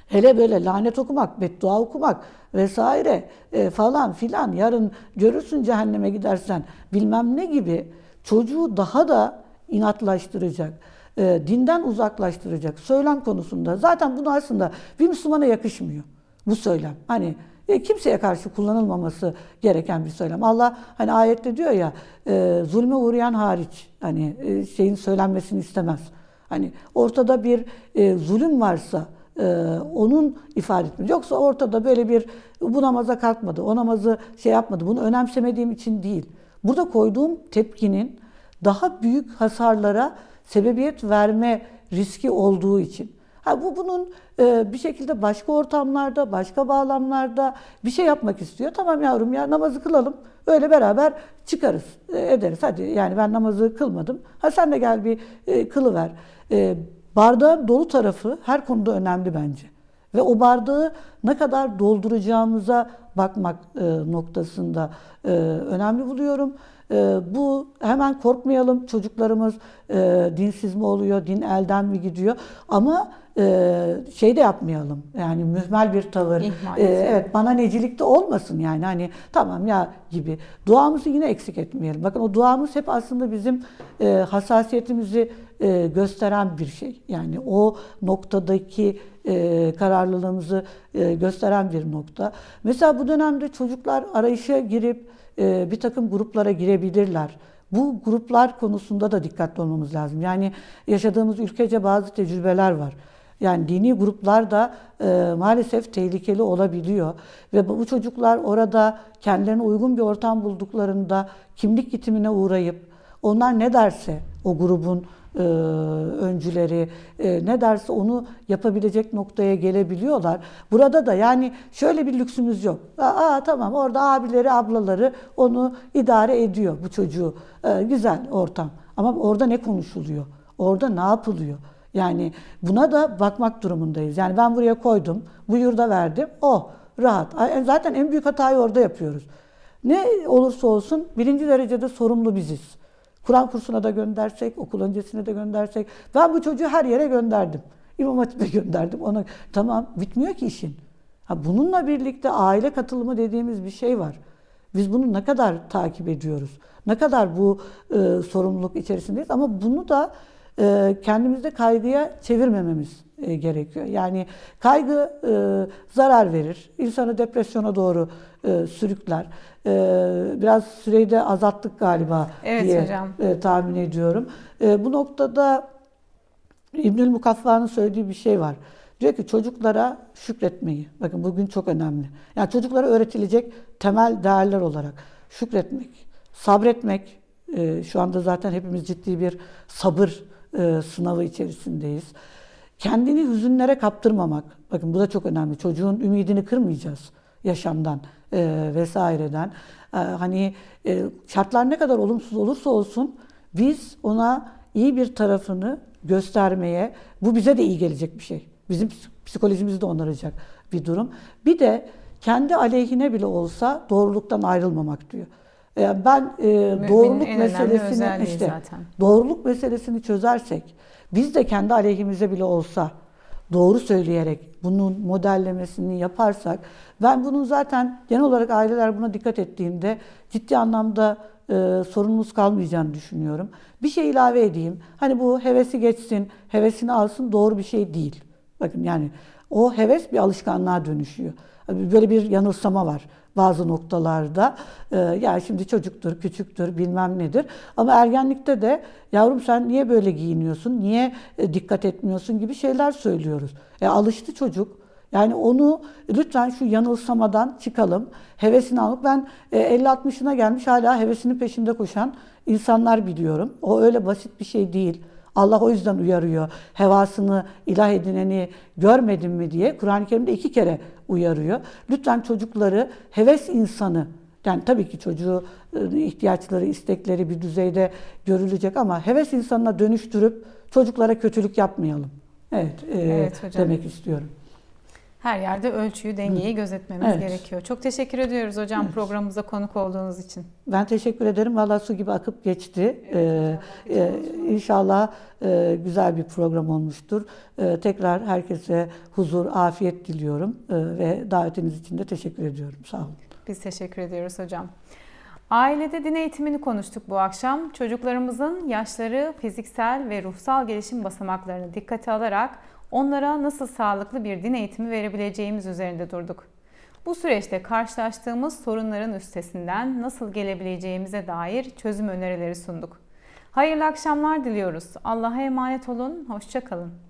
hele böyle lanet okumak, beddua okumak vesaire e, falan filan yarın görürsün cehenneme gidersen bilmem ne gibi çocuğu daha da inatlaştıracak, e, dinden uzaklaştıracak söylem konusunda zaten bunu aslında bir Müslümana yakışmıyor bu söylem. Hani e, kimseye karşı kullanılmaması gereken bir söylem. Allah hani ayette diyor ya e, zulme uğrayan hariç hani e, şeyin söylenmesini istemez. Hani ortada bir e, zulüm varsa e, onun ifade etmesi. Yoksa ortada böyle bir bu namaza kalkmadı, o namazı şey yapmadı. Bunu önemsemediğim için değil. Burada koyduğum tepkinin daha büyük hasarlara sebebiyet verme riski olduğu için. Ha, bu bunun e, bir şekilde başka ortamlarda, başka bağlamlarda bir şey yapmak istiyor. Tamam yavrum ya namazı kılalım. Öyle beraber çıkarız, e, ederiz. Hadi yani ben namazı kılmadım. Ha sen de gel bir e, kılıver. E, bardağın dolu tarafı her konuda önemli bence. Ve o bardağı ne kadar dolduracağımıza bakmak e, noktasında e, önemli buluyorum. E, bu hemen korkmayalım çocuklarımız e, dinsiz mi oluyor, din elden mi gidiyor ama e, şey de yapmayalım yani mühmel bir tavır. E, evet bana necilikte olmasın yani hani tamam ya gibi. Duamızı yine eksik etmeyelim. Bakın o duamız hep aslında bizim e, hassasiyetimizi e, gösteren bir şey. Yani o noktadaki e, kararlılığımızı e, gösteren bir nokta. Mesela bu dönemde çocuklar arayışa girip e, bir takım gruplara girebilirler. Bu gruplar konusunda da dikkatli olmamız lazım. Yani yaşadığımız ülkece bazı tecrübeler var. Yani dini gruplar da e, maalesef tehlikeli olabiliyor. Ve bu çocuklar orada kendilerine uygun bir ortam bulduklarında kimlik gitimine uğrayıp onlar ne derse o grubun e, öncüleri e, ne derse onu yapabilecek noktaya gelebiliyorlar. Burada da yani şöyle bir lüksümüz yok. Aa tamam orada abileri ablaları onu idare ediyor bu çocuğu. E, güzel ortam. Ama orada ne konuşuluyor? Orada ne yapılıyor? Yani buna da bakmak durumundayız. Yani ben buraya koydum, bu yurda verdim. O rahat. Zaten en büyük hatayı orada yapıyoruz. Ne olursa olsun birinci derecede sorumlu biziz. Kur'an kursuna da göndersek, okul öncesine de göndersek. Ben bu çocuğu her yere gönderdim. İmam Hatip'e gönderdim. Ona tamam bitmiyor ki işin. Ha, bununla birlikte aile katılımı dediğimiz bir şey var. Biz bunu ne kadar takip ediyoruz? Ne kadar bu e, sorumluluk içerisindeyiz? Ama bunu da e, kendimizde kaygıya çevirmememiz e, gerekiyor. Yani kaygı e, zarar verir, insanı depresyona doğru e, sürükler. E, biraz süreyi de azalttık galiba evet, diye hocam. E, tahmin ediyorum. E, bu noktada İbnül Mukaffa'nın söylediği bir şey var. Diyor ki çocuklara şükretmeyi, bakın bugün çok önemli. Yani çocuklara öğretilecek temel değerler olarak şükretmek, sabretmek, e, şu anda zaten hepimiz ciddi bir sabır e, sınavı içerisindeyiz. Kendini hüzünlere kaptırmamak. Bakın bu da çok önemli. Çocuğun ümidini kırmayacağız yaşamdan e, vesaireden. E, hani e, şartlar ne kadar olumsuz olursa olsun biz ona iyi bir tarafını göstermeye, bu bize de iyi gelecek bir şey. Bizim psikolojimizi de onaracak bir durum. Bir de kendi aleyhine bile olsa doğruluktan ayrılmamak diyor. E, ben e, doğruluk meselesini işte zaten. doğruluk meselesini çözersek biz de kendi aleyhimize bile olsa doğru söyleyerek bunun modellemesini yaparsak ben bunun zaten genel olarak aileler buna dikkat ettiğinde ciddi anlamda e, sorunumuz kalmayacağını düşünüyorum. Bir şey ilave edeyim. Hani bu hevesi geçsin, hevesini alsın doğru bir şey değil. Bakın yani o heves bir alışkanlığa dönüşüyor. Böyle bir yanılsama var bazı noktalarda. E, ya şimdi çocuktur, küçüktür, bilmem nedir. Ama ergenlikte de yavrum sen niye böyle giyiniyorsun, niye e, dikkat etmiyorsun gibi şeyler söylüyoruz. E, alıştı çocuk. Yani onu lütfen şu yanılsamadan çıkalım. Hevesini alıp ben e, 50-60'ına gelmiş hala hevesinin peşinde koşan insanlar biliyorum. O öyle basit bir şey değil. Allah o yüzden uyarıyor. Hevasını ilah edineni görmedin mi diye Kur'an-ı Kerim'de iki kere uyarıyor. Lütfen çocukları heves insanı yani tabii ki çocuğu e, ihtiyaçları, istekleri bir düzeyde görülecek ama heves insanına dönüştürüp çocuklara kötülük yapmayalım. Evet, e, evet demek istiyorum. Her yerde ölçüyü, dengeyi Hı. gözetmemiz evet. gerekiyor. Çok teşekkür ediyoruz hocam evet. programımıza konuk olduğunuz için. Ben teşekkür ederim. Valla su gibi akıp geçti. Evet, ee, e, inşallah e, güzel bir program olmuştur. E, tekrar herkese huzur, afiyet diliyorum e, ve davetiniz için de teşekkür ediyorum. Sağ olun. Biz teşekkür ediyoruz hocam. Ailede din eğitimini konuştuk bu akşam. Çocuklarımızın yaşları, fiziksel ve ruhsal gelişim basamaklarını dikkate alarak onlara nasıl sağlıklı bir din eğitimi verebileceğimiz üzerinde durduk. Bu süreçte karşılaştığımız sorunların üstesinden nasıl gelebileceğimize dair çözüm önerileri sunduk. Hayırlı akşamlar diliyoruz. Allah'a emanet olun, hoşçakalın.